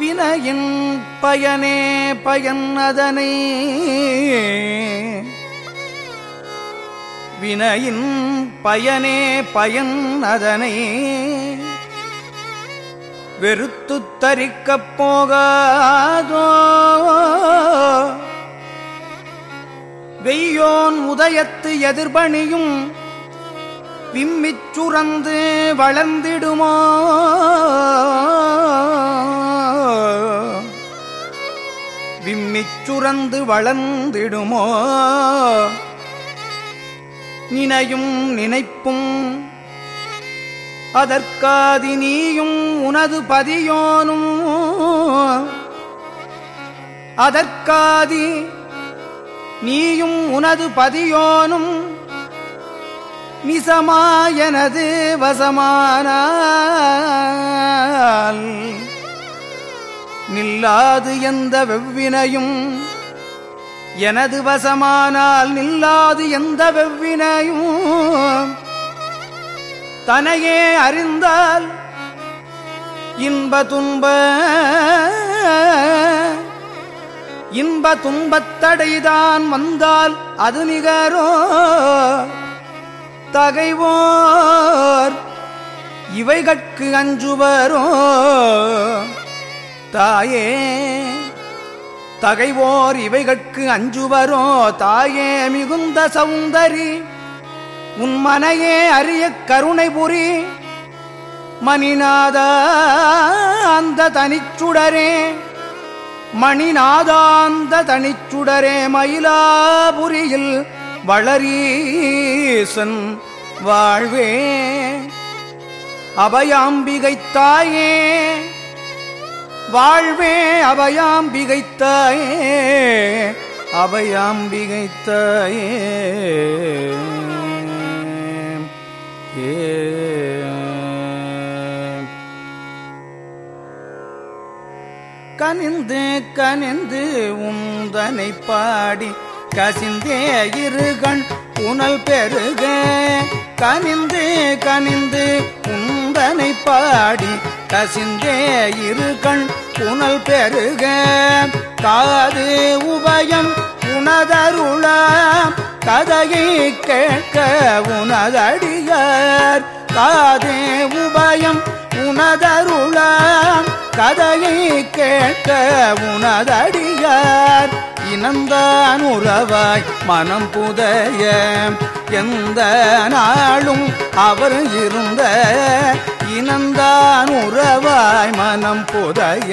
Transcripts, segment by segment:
வினையின் பயனே பயன் அதனை. வினையின் பயனே பயன் அதனை. வெறுத்து தரிக்கப் போகாதோ. வெய்யோன் உதயத்து எதிர்பணியும் விம்மிச் சுரந்து வளர்ந்திடுமோ. சுரந்து வளர்ந்திடுமோ? நினையும் நினைப்பும் அதற்காதி நீயும் உனது பதியோனும். அதற்காதி நீயும் உனது பதியோனும் நிசமாயனது வசமானால். நில்லாது எந்த வெவ்வினையும். எனது வசமானால் நில்லாது எந்த வெவ்வினையும். தனையே அறிந்தால் இன்ப துன்ப இன்ப துன்பத்தடைதான் வந்தால் அது நிகரோ? தகைவோர் இவைகட்கு அஞ்சுவரோ? தாயே தகைவோர் இவைகட்கு அஞ்சுவரோ? தாயே மிகுந்த சௌந்தரி உன் மனையே அரிய கருணை புரி. மணிநாத அந்த தனிச்சுடரே மணிநாதாந்த தனிச்சுடரே மயிலாபுரியில் வளரீசன் வாழ்வே. அபயாம்பிகை தாயே வாழ்வே அபயாம்பிகை தாயே கனிந்து கனிந்து உந்தனை பாடி கசிந்தே இருகண் புனல் பெருக கனிந்து கனிந்து உந்தனை பாடி கசிந்தே இருகண் புனல் பெருக. காது உபயம் உனதருள கதையை கேட்க உனதடியார். காது உபயம் உனதருள கதையை கேட்க உனதடியார். இனந்தான் உறவாய் மனம் புதைய. எந்த நாளும் அவர் இருந்த இனந்தான் உறவாய் மனம் புதைய.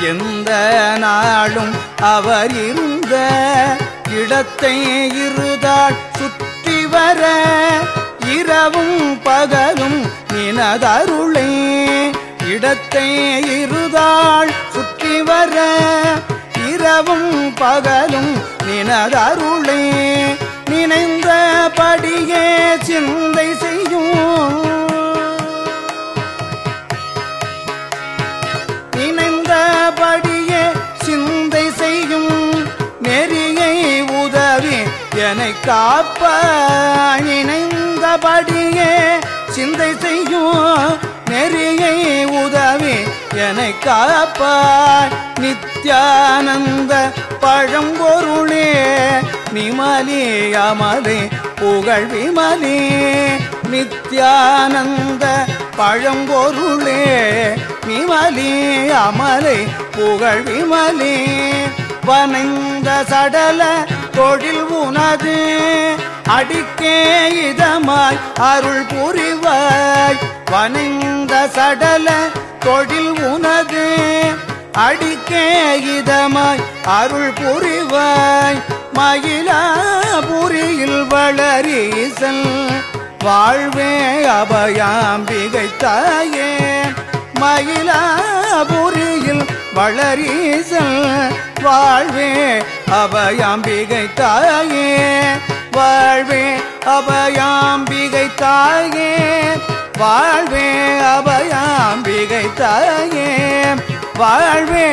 எந்த நாளும் அவர் இருந்த இடத்தை இருதாள் சுற்றி வர இரவும் பகலும் நினதருளே. இடத்தை இருதாள் சுற்றி வர இரவும் பகலும் நினதருளே. நினைந்தபடியே சிந்தை செய்யும். இணைந்த படியே சிந்தை செய்யும். நெறியை உதவி என்னை காப்ப. இணைந்த படியே சிந்தை செய்யும். நெறியை உதவி என்னை காப்பாய் நித்யானந்த பழம்பொருளே நிமலி அமதே புகழ் விமலே. நித்யானந்த பழம்பொருளே விமலி அமலை புகழ் விமலே. வனைந்த சடல தொழில் உனது அடிக்கே இதமாய் அருள் புரிவாய். வனைந்த சடல தொழில் உனது அடிக்கே இதமாய் அருள் புரிவாய். மயிலாபுரியில் வளரீசல் வாழ்வே அபயாம்பிகை தாயே. மயிலாபுரியில் வளரீசல் வாழ்வே அபயாம்பிகை தாயே. வாழ்வே அபயாம்பிகை தாயே வாழ்வே அபயாம்பிகை தாயே. வாழ்வே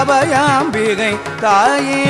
அபயாம்பிகை தாயே.